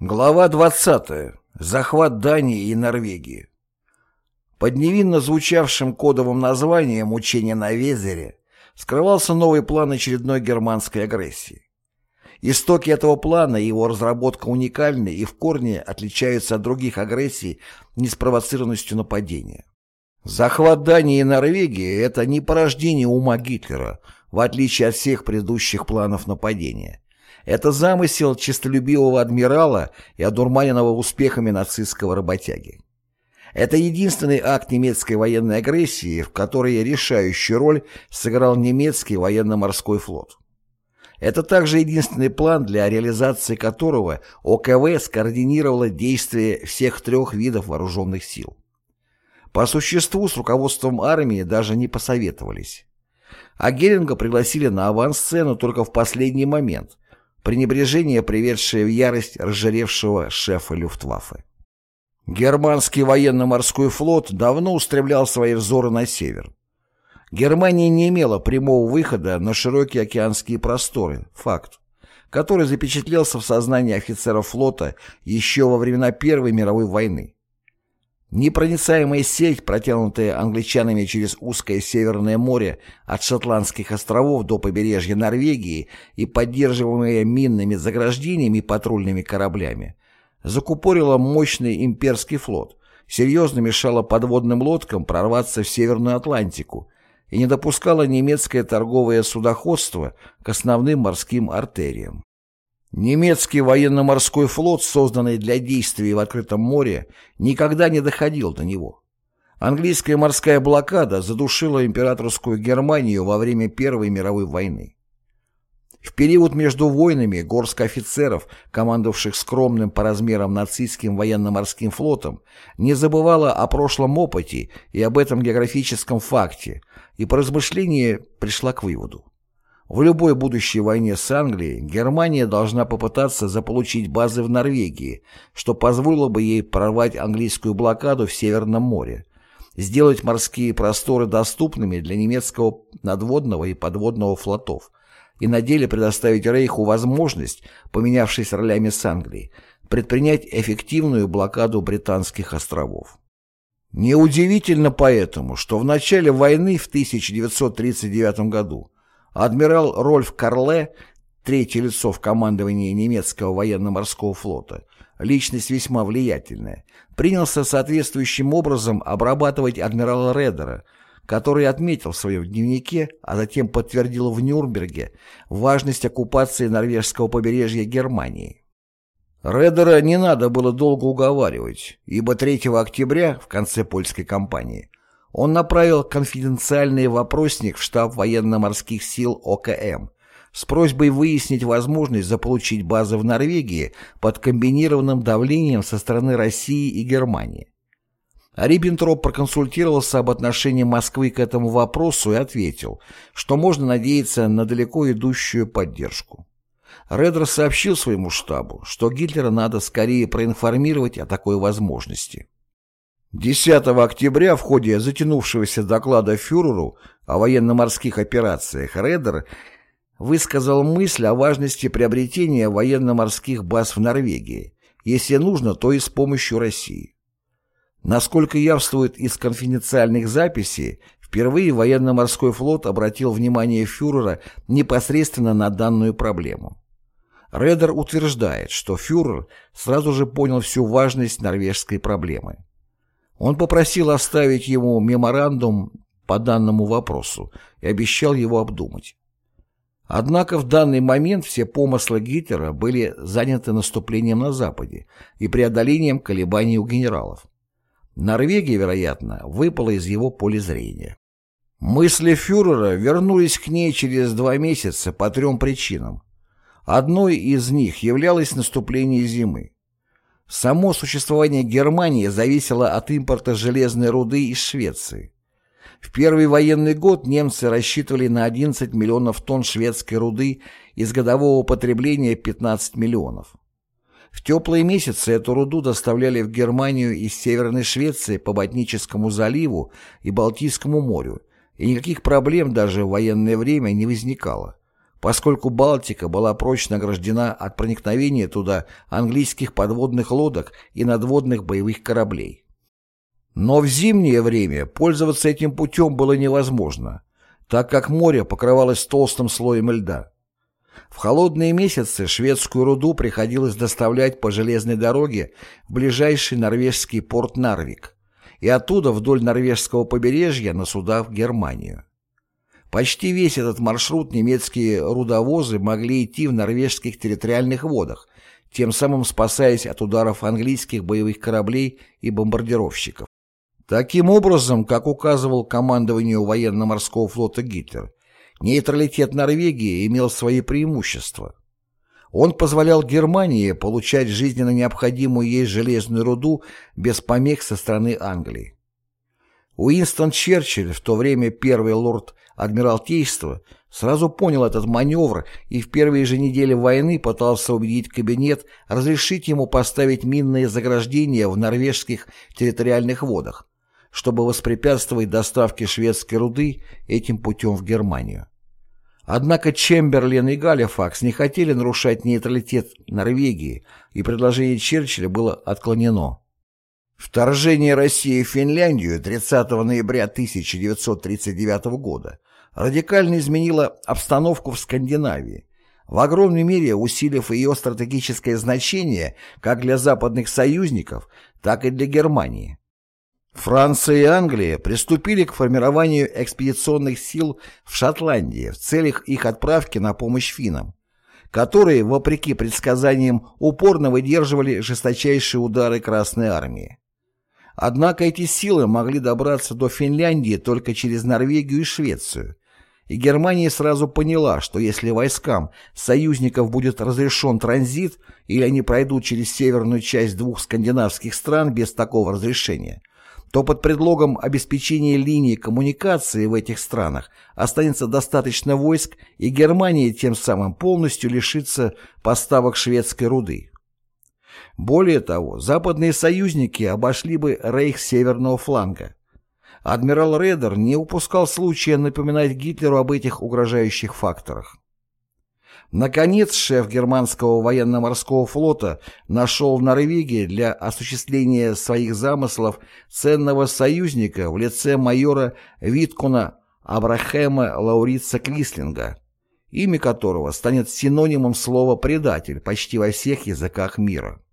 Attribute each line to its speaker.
Speaker 1: Глава 20. Захват Дании и Норвегии. Под невинно звучавшим кодовым названием «Учение на Везере» скрывался новый план очередной германской агрессии. Истоки этого плана и его разработка уникальны и в корне отличаются от других агрессий неспровоцированностью нападения. Захват Дании и Норвегии – это не порождение ума Гитлера, в отличие от всех предыдущих планов нападения. Это замысел честолюбивого адмирала и одурманенного успехами нацистского работяги. Это единственный акт немецкой военной агрессии, в которой решающую роль сыграл немецкий военно-морской флот. Это также единственный план, для реализации которого ОКВ скоординировало действия всех трех видов вооруженных сил. По существу с руководством армии даже не посоветовались. А Геринга пригласили на авансцену только в последний момент, пренебрежение, приведшее в ярость разжаревшего шефа Люфтваффе. Германский военно-морской флот давно устремлял свои взоры на север. Германия не имела прямого выхода на широкие океанские просторы, факт, который запечатлелся в сознании офицеров флота еще во времена Первой мировой войны. Непроницаемая сеть, протянутая англичанами через узкое Северное море от Шотландских островов до побережья Норвегии и поддерживаемая минными заграждениями и патрульными кораблями, закупорила мощный имперский флот, серьезно мешала подводным лодкам прорваться в Северную Атлантику и не допускала немецкое торговое судоходство к основным морским артериям. Немецкий военно-морской флот, созданный для действий в открытом море, никогда не доходил до него. Английская морская блокада задушила императорскую Германию во время Первой мировой войны. В период между войнами горстка офицеров, командовавших скромным по размерам нацистским военно-морским флотом, не забывала о прошлом опыте и об этом географическом факте, и по размышлению пришла к выводу. В любой будущей войне с Англией Германия должна попытаться заполучить базы в Норвегии, что позволило бы ей прорвать английскую блокаду в Северном море, сделать морские просторы доступными для немецкого надводного и подводного флотов и на деле предоставить Рейху возможность, поменявшись ролями с Англией, предпринять эффективную блокаду британских островов. Неудивительно поэтому, что в начале войны в 1939 году Адмирал Рольф Карле, третье лицо в командовании немецкого военно-морского флота, личность весьма влиятельная, принялся соответствующим образом обрабатывать адмирала Редера, который отметил в своем дневнике, а затем подтвердил в Нюрнберге важность оккупации норвежского побережья Германии. Редера не надо было долго уговаривать, ибо 3 октября, в конце польской кампании, он направил конфиденциальный вопросник в штаб военно-морских сил ОКМ с просьбой выяснить возможность заполучить базы в Норвегии под комбинированным давлением со стороны России и Германии. Риббентроп проконсультировался об отношении Москвы к этому вопросу и ответил, что можно надеяться на далеко идущую поддержку. Редер сообщил своему штабу, что Гитлера надо скорее проинформировать о такой возможности. 10 октября в ходе затянувшегося доклада фюреру о военно-морских операциях Редер высказал мысль о важности приобретения военно-морских баз в Норвегии, если нужно, то и с помощью России. Насколько явствует из конфиденциальных записей, впервые военно-морской флот обратил внимание фюрера непосредственно на данную проблему. Редер утверждает, что фюрер сразу же понял всю важность норвежской проблемы. Он попросил оставить ему меморандум по данному вопросу и обещал его обдумать. Однако в данный момент все помыслы Гитлера были заняты наступлением на Западе и преодолением колебаний у генералов. Норвегия, вероятно, выпала из его поля зрения. Мысли фюрера вернулись к ней через два месяца по трем причинам. Одной из них являлось наступление зимы. Само существование Германии зависело от импорта железной руды из Швеции. В первый военный год немцы рассчитывали на 11 миллионов тонн шведской руды из годового потребления 15 миллионов. В теплые месяцы эту руду доставляли в Германию из Северной Швеции по Ботническому заливу и Балтийскому морю, и никаких проблем даже в военное время не возникало, поскольку Балтика была прочно ограждена от проникновения туда английских подводных лодок и надводных боевых кораблей. Но в зимнее время пользоваться этим путем было невозможно, так как море покрывалось толстым слоем льда. В холодные месяцы шведскую руду приходилось доставлять по железной дороге в ближайший норвежский порт Нарвик и оттуда вдоль норвежского побережья на суда в Германию. Почти весь этот маршрут немецкие рудовозы могли идти в норвежских территориальных водах, тем самым спасаясь от ударов английских боевых кораблей и бомбардировщиков. Таким образом, как указывал командованию военно-морского флота Гитлер, нейтралитет Норвегии имел свои преимущества. Он позволял Германии получать жизненно необходимую ей железную руду без помех со стороны Англии. Уинстон Черчилль, в то время первый лорд Адмиралтейства, сразу понял этот маневр и в первые же недели войны пытался убедить кабинет разрешить ему поставить минные заграждения в норвежских территориальных водах, чтобы воспрепятствовать доставке шведской руды этим путем в Германию. Однако Чемберлен и Галифакс не хотели нарушать нейтралитет Норвегии, и предложение Черчилля было отклонено. Вторжение России в Финляндию 30 ноября 1939 года радикально изменило обстановку в Скандинавии, в огромной мере усилив ее стратегическое значение как для западных союзников, так и для Германии. Франция и Англия приступили к формированию экспедиционных сил в Шотландии в целях их отправки на помощь финнам, которые, вопреки предсказаниям, упорно выдерживали жесточайшие удары Красной Армии. Однако эти силы могли добраться до Финляндии только через Норвегию и Швецию, и Германия сразу поняла, что если войскам союзников будет разрешен транзит или они пройдут через северную часть двух скандинавских стран без такого разрешения – то под предлогом обеспечения линии коммуникации в этих странах останется достаточно войск, и Германия тем самым полностью лишится поставок шведской руды. Более того, западные союзники обошли бы рейх северного фланга. Адмирал Редер не упускал случая напоминать Гитлеру об этих угрожающих факторах. Наконец, шеф германского военно-морского флота нашел в Норвегии для осуществления своих замыслов ценного союзника в лице майора Виткуна Абрахема Лаурица Клислинга, имя которого станет синонимом слова «предатель» почти во всех языках мира.